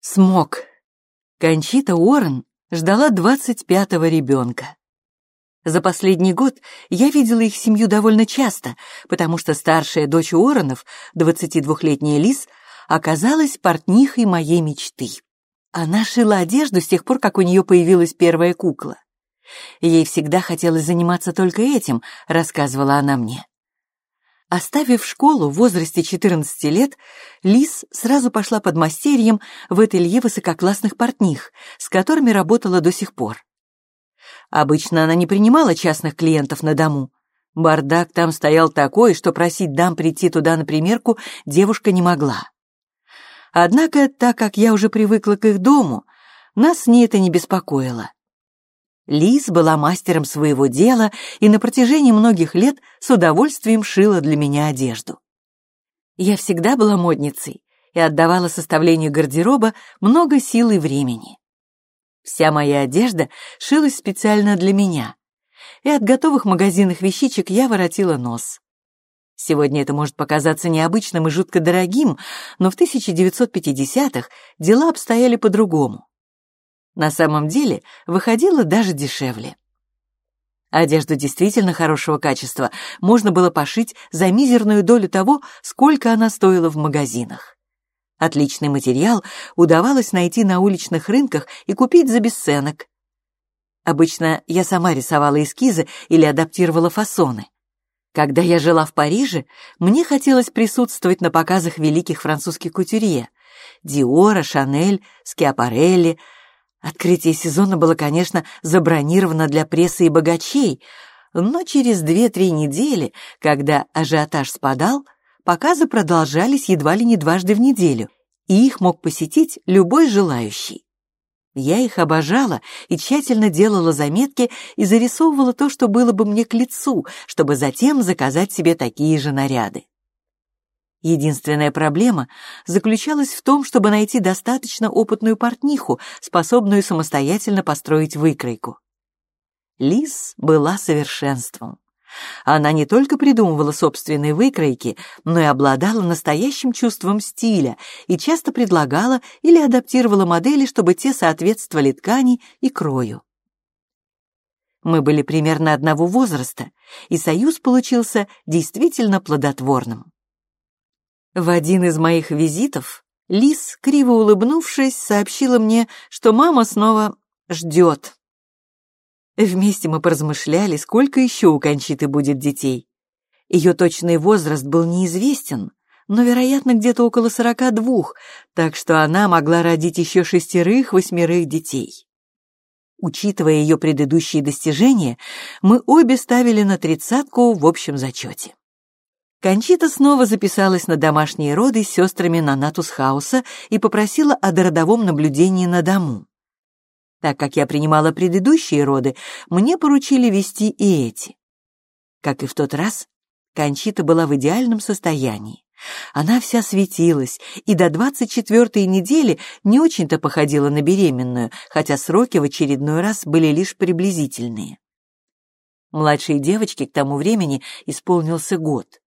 Смог. Кончита Уоррен ждала двадцать пятого ребенка. За последний год я видела их семью довольно часто, потому что старшая дочь Уорренов, 22-летняя Лиз, оказалась портнихой моей мечты. Она шила одежду с тех пор, как у нее появилась первая кукла. Ей всегда хотелось заниматься только этим, рассказывала она мне. Оставив школу в возрасте 14 лет, Лиз сразу пошла под мастерьем в ателье высококлассных портних, с которыми работала до сих пор. Обычно она не принимала частных клиентов на дому. Бардак там стоял такой, что просить дам прийти туда на примерку девушка не могла. Однако, так как я уже привыкла к их дому, нас с ней это не беспокоило. Лиз была мастером своего дела и на протяжении многих лет с удовольствием шила для меня одежду. Я всегда была модницей и отдавала составлению гардероба много сил и времени. Вся моя одежда шилась специально для меня, и от готовых магазинных вещичек я воротила нос. Сегодня это может показаться необычным и жутко дорогим, но в 1950-х дела обстояли по-другому. На самом деле выходило даже дешевле. Одежду действительно хорошего качества можно было пошить за мизерную долю того, сколько она стоила в магазинах. Отличный материал удавалось найти на уличных рынках и купить за бесценок. Обычно я сама рисовала эскизы или адаптировала фасоны. Когда я жила в Париже, мне хотелось присутствовать на показах великих французских кутюрье — Диора, Шанель, Скиапарелли — Открытие сезона было, конечно, забронировано для прессы и богачей, но через две-три недели, когда ажиотаж спадал, показы продолжались едва ли не дважды в неделю, и их мог посетить любой желающий. Я их обожала и тщательно делала заметки и зарисовывала то, что было бы мне к лицу, чтобы затем заказать себе такие же наряды. Единственная проблема заключалась в том, чтобы найти достаточно опытную портниху, способную самостоятельно построить выкройку. Лиз была совершенством. Она не только придумывала собственные выкройки, но и обладала настоящим чувством стиля и часто предлагала или адаптировала модели, чтобы те соответствовали ткани и крою. Мы были примерно одного возраста, и союз получился действительно плодотворным. В один из моих визитов Лис, криво улыбнувшись, сообщила мне, что мама снова ждет. Вместе мы поразмышляли, сколько еще у Кончиты будет детей. Ее точный возраст был неизвестен, но, вероятно, где-то около сорока двух, так что она могла родить еще шестерых-восьмерых детей. Учитывая ее предыдущие достижения, мы обе ставили на тридцатку в общем зачете. Кончита снова записалась на домашние роды с сестрами Нанатус-хауса и попросила о дородовом наблюдении на дому. Так как я принимала предыдущие роды, мне поручили вести и эти. Как и в тот раз, Кончита была в идеальном состоянии. Она вся светилась и до 24-й недели не очень-то походила на беременную, хотя сроки в очередной раз были лишь приблизительные. Младшей девочке к тому времени исполнился год.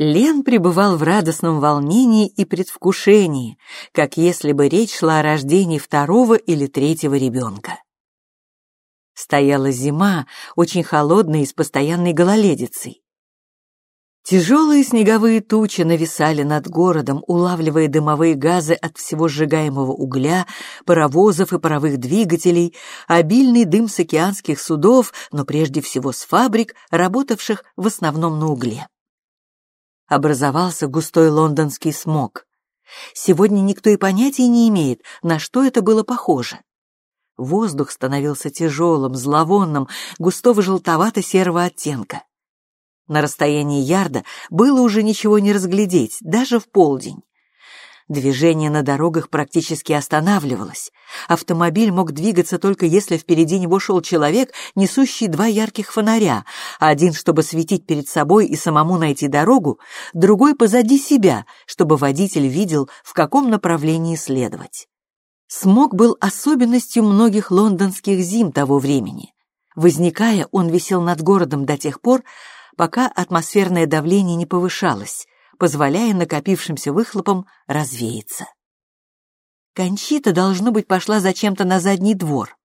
Лен пребывал в радостном волнении и предвкушении, как если бы речь шла о рождении второго или третьего ребенка. Стояла зима, очень холодная и с постоянной гололедицей. Тяжелые снеговые тучи нависали над городом, улавливая дымовые газы от всего сжигаемого угля, паровозов и паровых двигателей, обильный дым с океанских судов, но прежде всего с фабрик, работавших в основном на угле образовался густой лондонский смог. Сегодня никто и понятия не имеет, на что это было похоже. Воздух становился тяжелым, зловонным, густого желтовато-серого оттенка. На расстоянии ярда было уже ничего не разглядеть, даже в полдень. Движение на дорогах практически останавливалось. Автомобиль мог двигаться только если впереди него шел человек, несущий два ярких фонаря, один, чтобы светить перед собой и самому найти дорогу, другой позади себя, чтобы водитель видел, в каком направлении следовать. Смог был особенностью многих лондонских зим того времени. Возникая, он висел над городом до тех пор, пока атмосферное давление не повышалось, позволяя накопившимся выхлопам развеяться. Кончита, должно быть, пошла зачем-то на задний двор.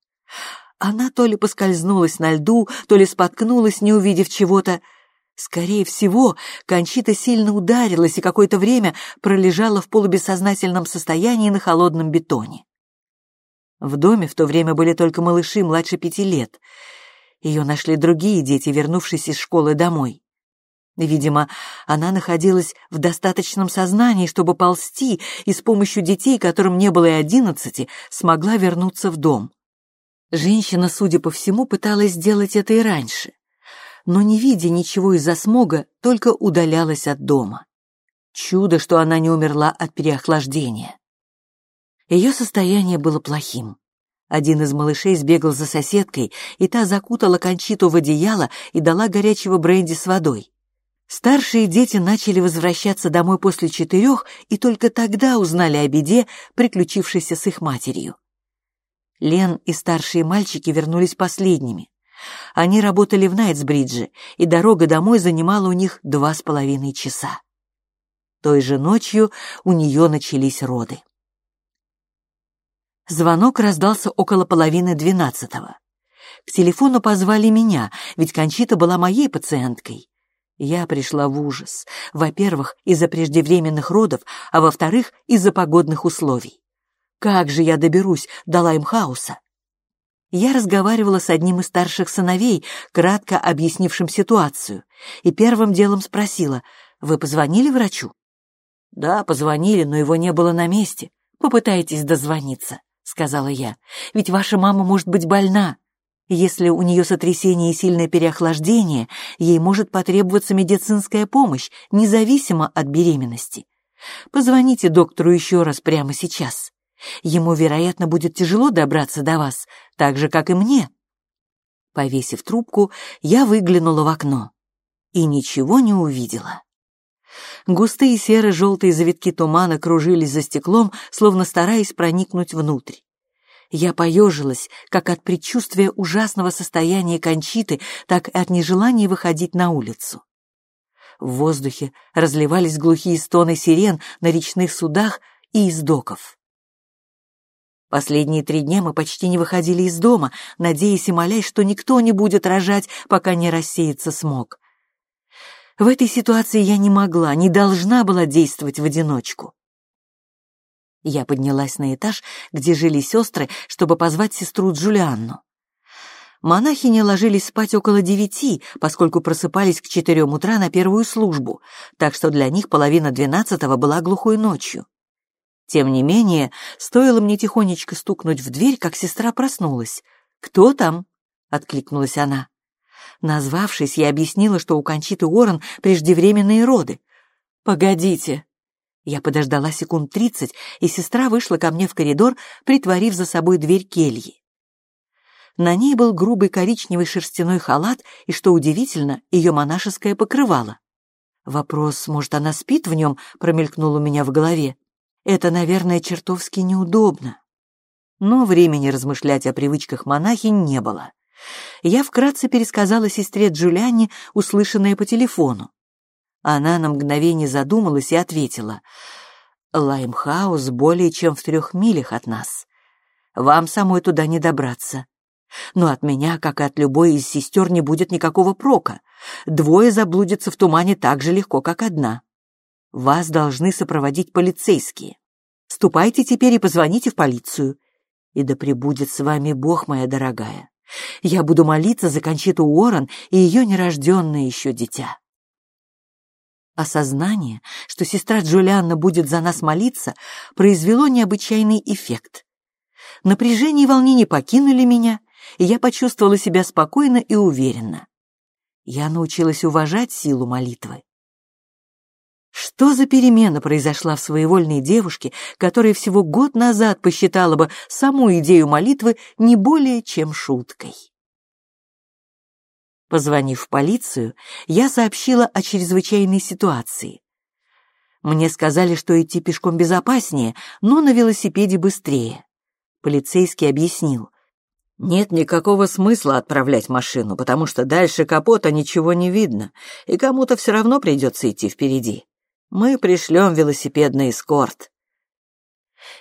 Она то ли поскользнулась на льду, то ли споткнулась, не увидев чего-то. Скорее всего, Кончита сильно ударилась и какое-то время пролежала в полубессознательном состоянии на холодном бетоне. В доме в то время были только малыши младше пяти лет. Ее нашли другие дети, вернувшись из школы домой. Видимо, она находилась в достаточном сознании, чтобы ползти, и с помощью детей, которым не было и одиннадцати, смогла вернуться в дом. Женщина, судя по всему, пыталась сделать это и раньше, но, не видя ничего из-за смога, только удалялась от дома. Чудо, что она не умерла от переохлаждения. Ее состояние было плохим. Один из малышей сбегал за соседкой, и та закутала Кончиту в одеяло и дала горячего бренди с водой. Старшие дети начали возвращаться домой после четырех и только тогда узнали о беде, приключившейся с их матерью. Лен и старшие мальчики вернулись последними. Они работали в Найтсбридже, и дорога домой занимала у них два с половиной часа. Той же ночью у нее начались роды. Звонок раздался около половины двенадцатого. К телефону позвали меня, ведь Кончита была моей пациенткой. Я пришла в ужас. Во-первых, из-за преждевременных родов, а во-вторых, из-за погодных условий. Как же я доберусь до Лаймхауса? Я разговаривала с одним из старших сыновей, кратко объяснившим ситуацию, и первым делом спросила, «Вы позвонили врачу?» «Да, позвонили, но его не было на месте. Попытайтесь дозвониться», — сказала я, «ведь ваша мама может быть больна. Если у нее сотрясение и сильное переохлаждение, ей может потребоваться медицинская помощь, независимо от беременности. Позвоните доктору еще раз прямо сейчас. Ему, вероятно, будет тяжело добраться до вас, так же, как и мне. Повесив трубку, я выглянула в окно и ничего не увидела. Густые серо-желтые завитки тумана кружились за стеклом, словно стараясь проникнуть внутрь. Я поежилась, как от предчувствия ужасного состояния Кончиты, так и от нежелания выходить на улицу. В воздухе разливались глухие стоны сирен на речных судах и из доков. Последние три дня мы почти не выходили из дома, надеясь и молясь, что никто не будет рожать, пока не рассеется смог. В этой ситуации я не могла, не должна была действовать в одиночку. Я поднялась на этаж, где жили сестры, чтобы позвать сестру Джулианну. Монахини ложились спать около девяти, поскольку просыпались к четырем утра на первую службу, так что для них половина двенадцатого была глухой ночью. Тем не менее, стоило мне тихонечко стукнуть в дверь, как сестра проснулась. «Кто там?» — откликнулась она. Назвавшись, я объяснила, что у Кончиты Уоррен преждевременные роды. «Погодите», я подождала секунд тридцать, и сестра вышла ко мне в коридор, притворив за собой дверь кельи. На ней был грубый коричневый шерстяной халат и, что удивительно, ее монашеское покрывало. Вопрос, может, она спит в нем, промелькнул у меня в голове. Это, наверное, чертовски неудобно. Но времени размышлять о привычках монахинь не было. Я вкратце пересказала сестре Джулиане услышанное по телефону. Она на мгновение задумалась и ответила. «Лаймхаус более чем в трех милях от нас. Вам самой туда не добраться. Но от меня, как и от любой из сестер, не будет никакого прока. Двое заблудятся в тумане так же легко, как одна. Вас должны сопроводить полицейские. Ступайте теперь и позвоните в полицию. И да пребудет с вами Бог, моя дорогая. Я буду молиться за Кончиту Уоррен и ее нерожденное еще дитя. Осознание, что сестра Джулианна будет за нас молиться, произвело необычайный эффект. Напряжение и волнение покинули меня, и я почувствовала себя спокойно и уверенно. Я научилась уважать силу молитвы. Что за перемена произошла в своевольной девушке, которая всего год назад посчитала бы саму идею молитвы не более чем шуткой? Позвонив в полицию, я сообщила о чрезвычайной ситуации. Мне сказали, что идти пешком безопаснее, но на велосипеде быстрее. Полицейский объяснил. Нет никакого смысла отправлять машину, потому что дальше капота ничего не видно, и кому-то все равно придется идти впереди. Мы пришлем велосипедный эскорт.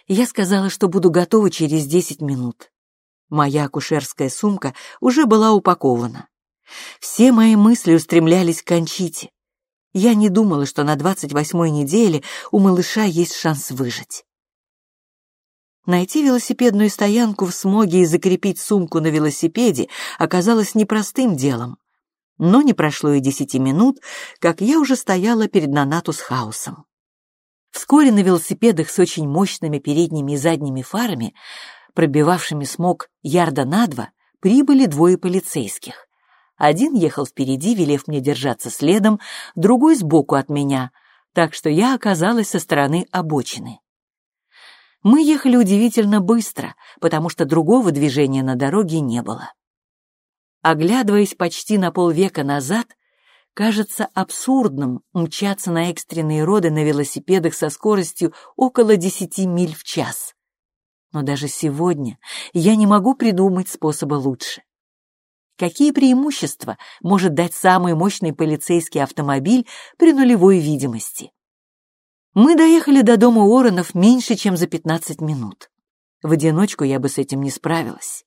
Я сказала, что буду готова через десять минут. Моя акушерская сумка уже была упакована. Все мои мысли устремлялись к Кончите. Я не думала, что на двадцать восьмой неделе у малыша есть шанс выжить. Найти велосипедную стоянку в смоге и закрепить сумку на велосипеде оказалось непростым делом. Но не прошло и десяти минут, как я уже стояла перед Нанатус Хаусом. Вскоре на велосипедах с очень мощными передними и задними фарами, пробивавшими смог ярда на два, прибыли двое полицейских. Один ехал впереди, велев мне держаться следом, другой сбоку от меня, так что я оказалась со стороны обочины. Мы ехали удивительно быстро, потому что другого движения на дороге не было. Оглядываясь почти на полвека назад, кажется абсурдным мчаться на экстренные роды на велосипедах со скоростью около 10 миль в час. Но даже сегодня я не могу придумать способа лучше. Какие преимущества может дать самый мощный полицейский автомобиль при нулевой видимости? Мы доехали до дома Уорренов меньше, чем за 15 минут. В одиночку я бы с этим не справилась.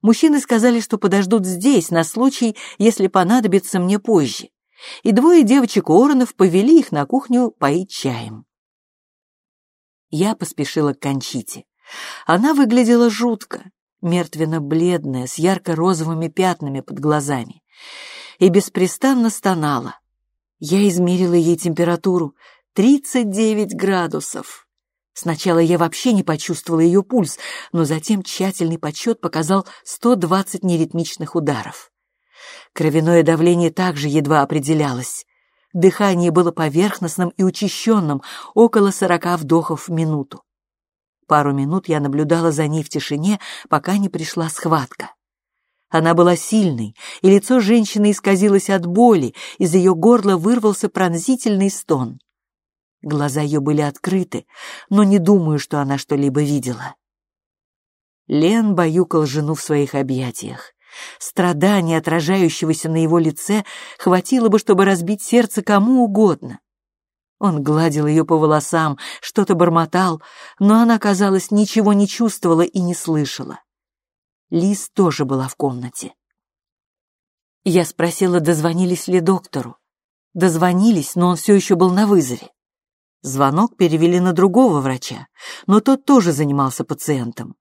Мужчины сказали, что подождут здесь на случай, если понадобится мне позже, и двое девочек Уорренов повели их на кухню поить чаем. Я поспешила к Кончите. Она выглядела жутко, мертвенно-бледная, с ярко-розовыми пятнами под глазами, и беспрестанно стонала. Я измерила ей температуру, 39 градусов. Сначала я вообще не почувствовала ее пульс, но затем тщательный подсчет показал 120 неритмичных ударов. Кровяное давление также едва определялось. Дыхание было поверхностным и учащенным, около 40 вдохов в минуту. Пару минут я наблюдала за ней в тишине, пока не пришла схватка. Она была сильной, и лицо женщины исказилось от боли, из ее горла вырвался пронзительный стон. Глаза ее были открыты, но не думаю, что она что-либо видела. Лен баюкал жену в своих объятиях. Страдания, отражающегося на его лице, хватило бы, чтобы разбить сердце кому угодно. Он гладил ее по волосам, что-то бормотал, но она, казалось, ничего не чувствовала и не слышала. Лиз тоже была в комнате. Я спросила, дозвонились ли доктору. Дозвонились, но он все еще был на вызове. Звонок перевели на другого врача, но тот тоже занимался пациентом.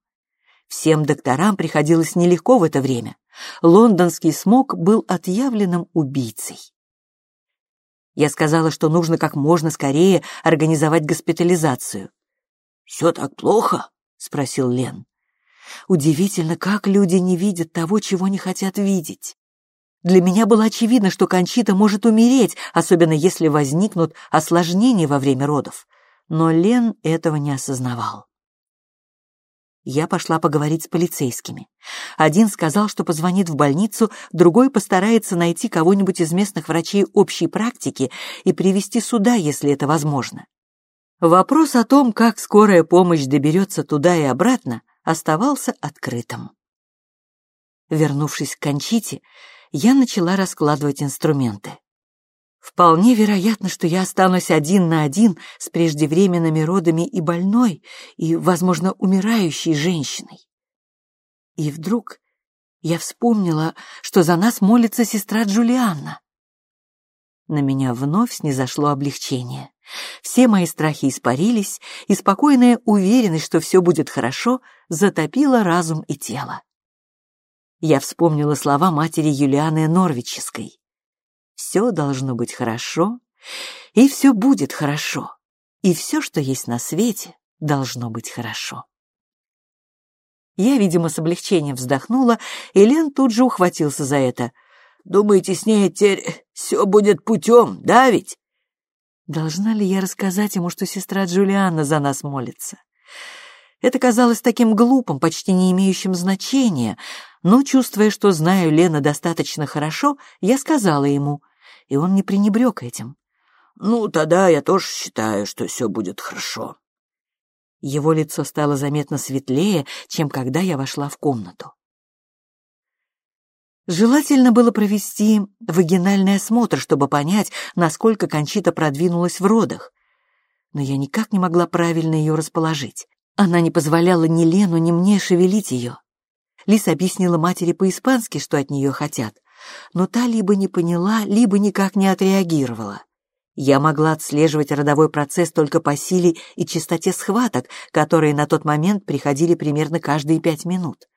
Всем докторам приходилось нелегко в это время. Лондонский смог был отъявленным убийцей. Я сказала, что нужно как можно скорее организовать госпитализацию. «Все так плохо?» — спросил Лен. Удивительно, как люди не видят того, чего не хотят видеть. Для меня было очевидно, что Кончита может умереть, особенно если возникнут осложнения во время родов. Но Лен этого не осознавал. Я пошла поговорить с полицейскими. Один сказал, что позвонит в больницу, другой постарается найти кого-нибудь из местных врачей общей практики и привести сюда, если это возможно. Вопрос о том, как скорая помощь доберется туда и обратно, оставался открытым. Вернувшись к Кончите, я начала раскладывать инструменты. Вполне вероятно, что я останусь один на один с преждевременными родами и больной, и, возможно, умирающей женщиной. И вдруг я вспомнила, что за нас молится сестра Джулианна. На меня вновь снизошло облегчение. Все мои страхи испарились, и спокойная уверенность, что все будет хорошо, затопила разум и тело. Я вспомнила слова матери Юлианы Норвической. «Все должно быть хорошо, и все будет хорошо, и все, что есть на свете, должно быть хорошо». Я, видимо, с облегчением вздохнула, и Лен тут же ухватился за это. «Думаете, с ней теперь все будет путем, да ведь?» Должна ли я рассказать ему, что сестра Джулиана за нас молится? Это казалось таким глупым, почти не имеющим значения, но, чувствуя, что знаю Лена достаточно хорошо, я сказала ему, и он не пренебрег этим. «Ну, тогда я тоже считаю, что все будет хорошо». Его лицо стало заметно светлее, чем когда я вошла в комнату. Желательно было провести вагинальный осмотр, чтобы понять, насколько Кончита продвинулась в родах. Но я никак не могла правильно ее расположить. Она не позволяла ни Лену, ни мне шевелить ее. Лис объяснила матери по-испански, что от нее хотят, но та либо не поняла, либо никак не отреагировала. Я могла отслеживать родовой процесс только по силе и частоте схваток, которые на тот момент приходили примерно каждые пять минут.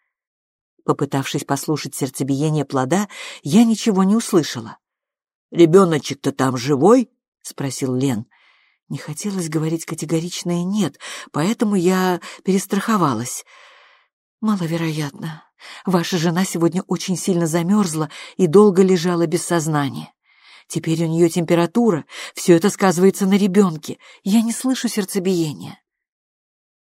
Попытавшись послушать сердцебиение плода, я ничего не услышала. «Ребеночек-то там живой?» — спросил Лен. Не хотелось говорить категоричное «нет», поэтому я перестраховалась. «Маловероятно. Ваша жена сегодня очень сильно замерзла и долго лежала без сознания. Теперь у нее температура, все это сказывается на ребенке. Я не слышу сердцебиения.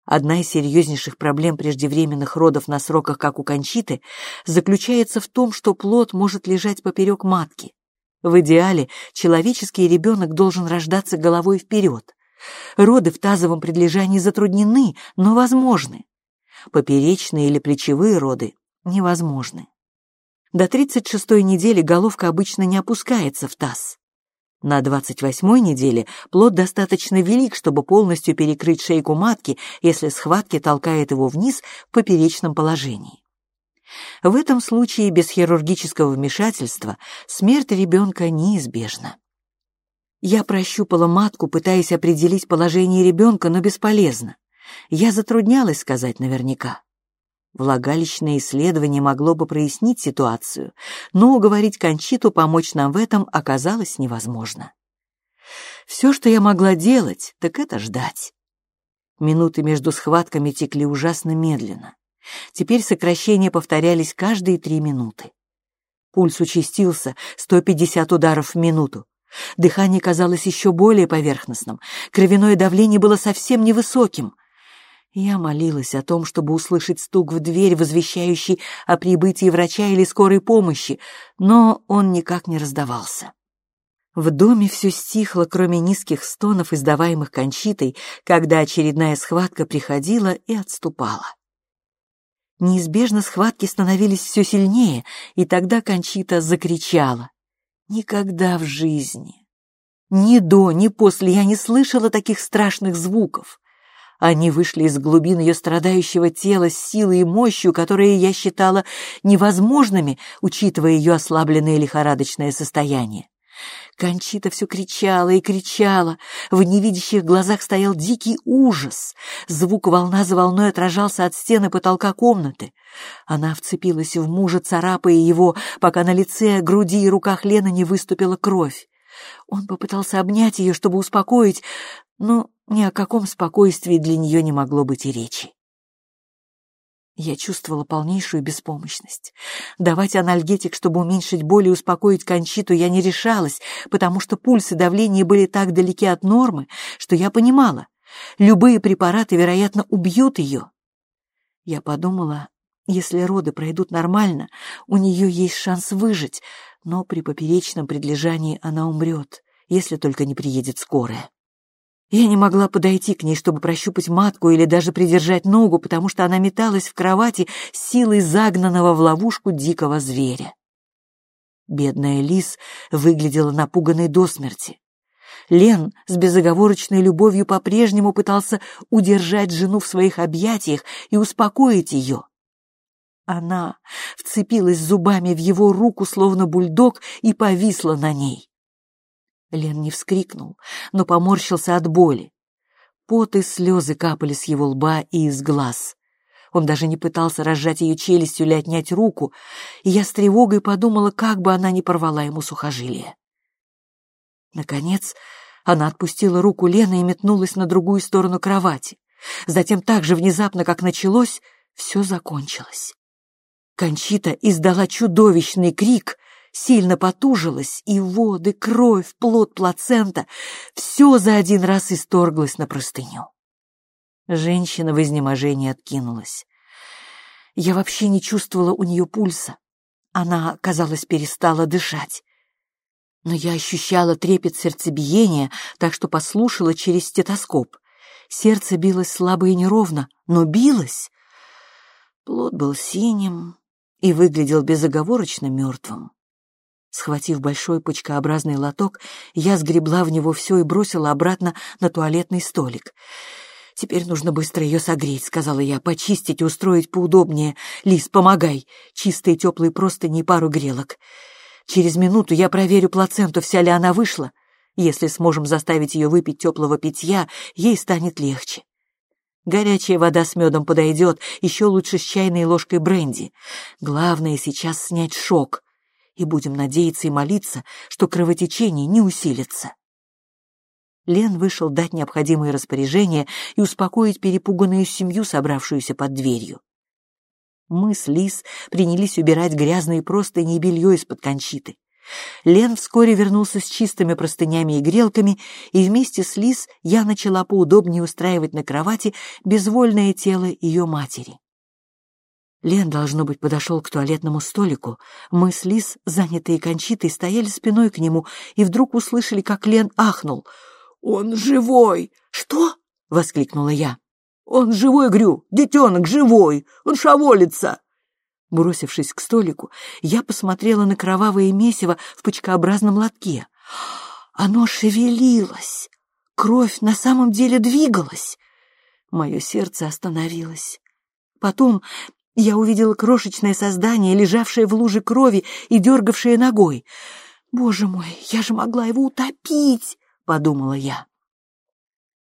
Одна из серьезнейших проблем преждевременных родов на сроках, как у Кончиты, заключается в том, что плод может лежать поперек матки. В идеале человеческий ребенок должен рождаться головой вперед. Роды в тазовом предлежании затруднены, но возможны. Поперечные или плечевые роды невозможны. До 36-й недели головка обычно не опускается в таз. На 28-й неделе плод достаточно велик, чтобы полностью перекрыть шейку матки, если схватки толкает его вниз в поперечном положении. В этом случае без хирургического вмешательства смерть ребенка неизбежна. Я прощупала матку, пытаясь определить положение ребенка, но бесполезно. Я затруднялась сказать наверняка. Влагалищное исследование могло бы прояснить ситуацию, но уговорить Кончиту помочь нам в этом оказалось невозможно. Все, что я могла делать, так это ждать. Минуты между схватками текли ужасно медленно. Теперь сокращения повторялись каждые три минуты. Пульс участился, 150 ударов в минуту. Дыхание казалось еще более поверхностным, кровяное давление было совсем невысоким — я молилась о том, чтобы услышать стук в дверь, возвещающий о прибытии врача или скорой помощи, но он никак не раздавался. В доме все стихло, кроме низких стонов, издаваемых Кончитой, когда очередная схватка приходила и отступала. Неизбежно схватки становились все сильнее, и тогда Кончита закричала. Никогда в жизни, ни до, ни после я не слышала таких страшных звуков. Они вышли из глубин ее страдающего тела с силой и мощью, которые я считала невозможными, учитывая ее ослабленное лихорадочное состояние. Кончита все кричала и кричала. В невидящих глазах стоял дикий ужас. Звук волна за волной отражался от стены потолка комнаты. Она вцепилась в мужа, царапая его, пока на лице, груди и руках Лены не выступила кровь. Он попытался обнять ее, чтобы успокоить, но ни о каком спокойствии для нее не могло быть и речи. Я чувствовала полнейшую беспомощность. Давать анальгетик, чтобы уменьшить боль и успокоить Кончиту, я не решалась, потому что пульс и давление были так далеки от нормы, что я понимала, любые препараты, вероятно, убьют ее. Я подумала, если роды пройдут нормально, у нее есть шанс выжить, но при поперечном предлежании она умрет, если только не приедет скорая. Я не могла подойти к ней, чтобы прощупать матку или даже придержать ногу, потому что она металась в кровати силой загнанного в ловушку дикого зверя. Бедная Лис выглядела напуганной до смерти. Лен с безоговорочной любовью по-прежнему пытался удержать жену в своих объятиях и успокоить ее. Она вцепилась зубами в его руку, словно бульдог, и повисла на ней. Лен не вскрикнул, но поморщился от боли. Пот и слезы капали с его лба и из глаз. Он даже не пытался разжать ее челюстью или отнять руку, и я с тревогой подумала, как бы она не порвала ему сухожилие. Наконец, она отпустила руку Лены и метнулась на другую сторону кровати. Затем так же внезапно, как началось, все закончилось. Кончита издала чудовищный крик, сильно потужилась, и воды, кровь, плод плацента — все за один раз исторглось на простыню. Женщина в изнеможении откинулась. Я вообще не чувствовала у нее пульса. Она, казалось, перестала дышать. Но я ощущала трепет сердцебиения, так что послушала через стетоскоп. Сердце билось слабо и неровно, но билось. Плод был синим и выглядел безоговорочно мертвым. Схватив большой почкообразный лоток, я сгребла в него все и бросила обратно на туалетный столик. «Теперь нужно быстро ее согреть», — сказала я, — «почистить и устроить поудобнее. Лис, помогай. Чистые теплые простыни и пару грелок. Через минуту я проверю плаценту, вся ли она вышла. Если сможем заставить ее выпить теплого питья, ей станет легче. Горячая вода с медом подойдет, еще лучше с чайной ложкой бренди. Главное сейчас снять шок. И будем надеяться и молиться, что кровотечение не усилится. Лен вышел дать необходимые распоряжения и успокоить перепуганную семью, собравшуюся под дверью. Мы с Лис принялись убирать грязные простыни и белье из-под кончиты. Лен вскоре вернулся с чистыми простынями и грелками, и вместе с Лис я начала поудобнее устраивать на кровати безвольное тело ее матери. Лен, должно быть, подошел к туалетному столику. Мы с Лис, занятые кончитой, стояли спиной к нему и вдруг услышали, как Лен ахнул. «Он живой!» «Что?» — воскликнула я. «Он живой, Грю! Детенок живой! Он шаволится!» Бросившись к столику, я посмотрела на кровавое месиво в пучкообразном лотке. Оно шевелилось. Кровь на самом деле двигалась. Мое сердце остановилось. Потом я увидела крошечное создание, лежавшее в луже крови и дергавшее ногой. «Боже мой, я же могла его утопить!» — подумала я.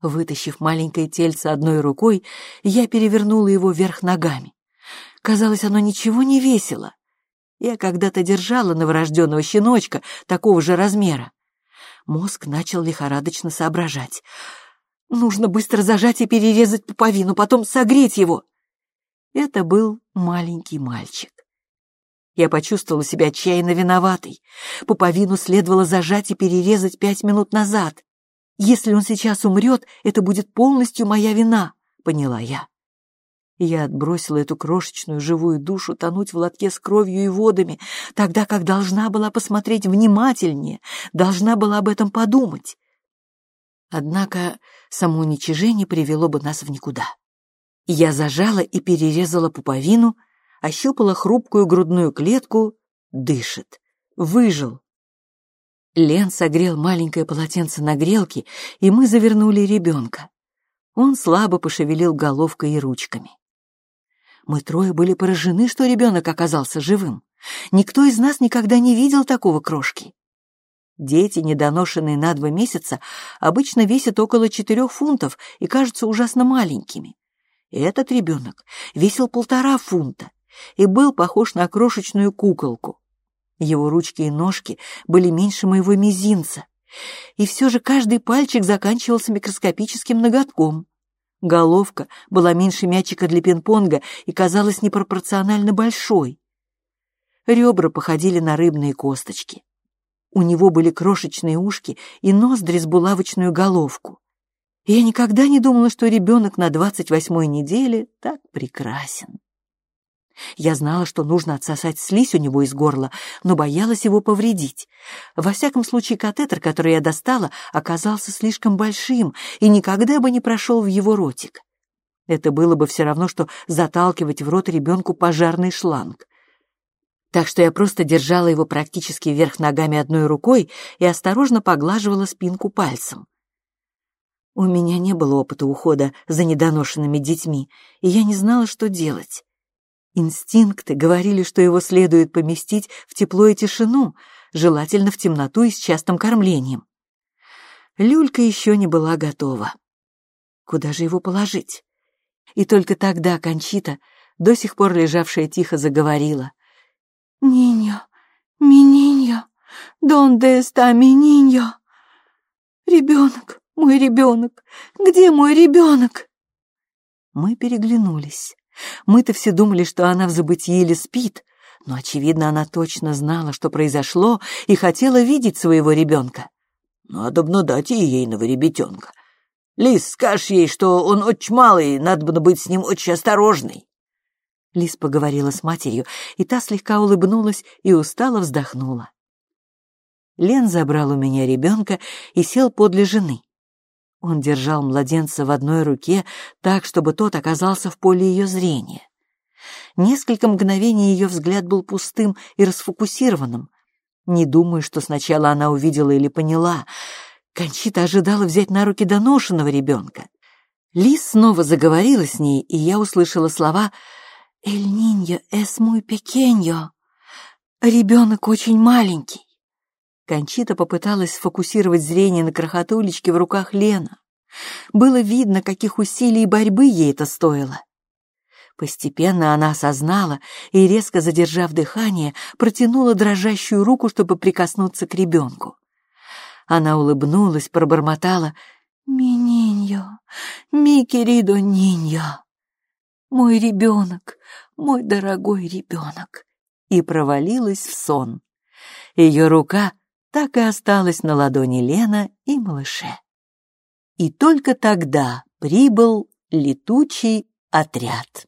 Вытащив маленькое тельце одной рукой, я перевернула его вверх ногами. Казалось, оно ничего не весило. Я когда-то держала новорожденного щеночка такого же размера. Мозг начал лихорадочно соображать. Нужно быстро зажать и перерезать пуповину, потом согреть его. Это был маленький мальчик. Я почувствовала себя отчаянно виноватой. Пуповину следовало зажать и перерезать пять минут назад. Если он сейчас умрет, это будет полностью моя вина, поняла я. Я отбросила эту крошечную живую душу тонуть в лотке с кровью и водами, тогда как должна была посмотреть внимательнее, должна была об этом подумать. Однако самоуничижение привело бы нас в никуда. Я зажала и перерезала пуповину, ощупала хрупкую грудную клетку, дышит, выжил. Лен согрел маленькое полотенце на грелке, и мы завернули ребенка. Он слабо пошевелил головкой и ручками. Мы трое были поражены, что ребенок оказался живым. Никто из нас никогда не видел такого крошки. Дети, недоношенные на два месяца, обычно весят около четырех фунтов и кажутся ужасно маленькими. Этот ребенок весил полтора фунта и был похож на крошечную куколку. Его ручки и ножки были меньше моего мизинца, и все же каждый пальчик заканчивался микроскопическим ноготком. Головка была меньше мячика для пинг-понга и казалась непропорционально большой. Ребра походили на рыбные косточки. У него были крошечные ушки и ноздри с булавочную головку. Я никогда не думала, что ребенок на двадцать восьмой неделе так прекрасен. Я знала, что нужно отсосать слизь у него из горла, но боялась его повредить. Во всяком случае, катетер, который я достала, оказался слишком большим и никогда бы не прошел в его ротик. Это было бы все равно, что заталкивать в рот ребенку пожарный шланг. Так что я просто держала его практически вверх ногами одной рукой и осторожно поглаживала спинку пальцем. У меня не было опыта ухода за недоношенными детьми, и я не знала, что делать. Инстинкты говорили, что его следует поместить в тепло и тишину, желательно в темноту и с частым кормлением. Люлька еще не была готова. Куда же его положить? И только тогда Кончита, до сих пор лежавшая тихо, заговорила. «Ниньо, мининьо, донде эста мининьо? Ребенок, мой ребенок, где мой ребенок?» Мы переглянулись. Мы-то все думали, что она в забытии или спит, но, очевидно, она точно знала, что произошло, и хотела видеть своего ребенка. «Надо бы дать ей ребятенка. Лис, скажешь ей, что он очень малый, надо бы быть с ним очень осторожной». Лис поговорила с матерью, и та слегка улыбнулась и устало вздохнула. Лен забрал у меня ребенка и сел подле жены. Он держал младенца в одной руке так, чтобы тот оказался в поле ее зрения. Несколько мгновений ее взгляд был пустым и расфокусированным. Не думаю, что сначала она увидела или поняла. Кончита ожидала взять на руки доношенного ребенка. Лис снова заговорила с ней, и я услышала слова «Эль ниньо эс muy pequeño». Ребенок очень маленький. Кончита попыталась сфокусировать зрение на крохотулечке в руках Лена. Было видно, каких усилий и борьбы ей это стоило. Постепенно она осознала и, резко задержав дыхание, протянула дрожащую руку, чтобы прикоснуться к ребенку. Она улыбнулась, пробормотала «Ми ниньо, ми querido ниньо, мой ребенок, мой дорогой ребенок» и провалилась в сон. Ее рука так и осталась на ладони Лена и малыше. И только тогда прибыл летучий отряд.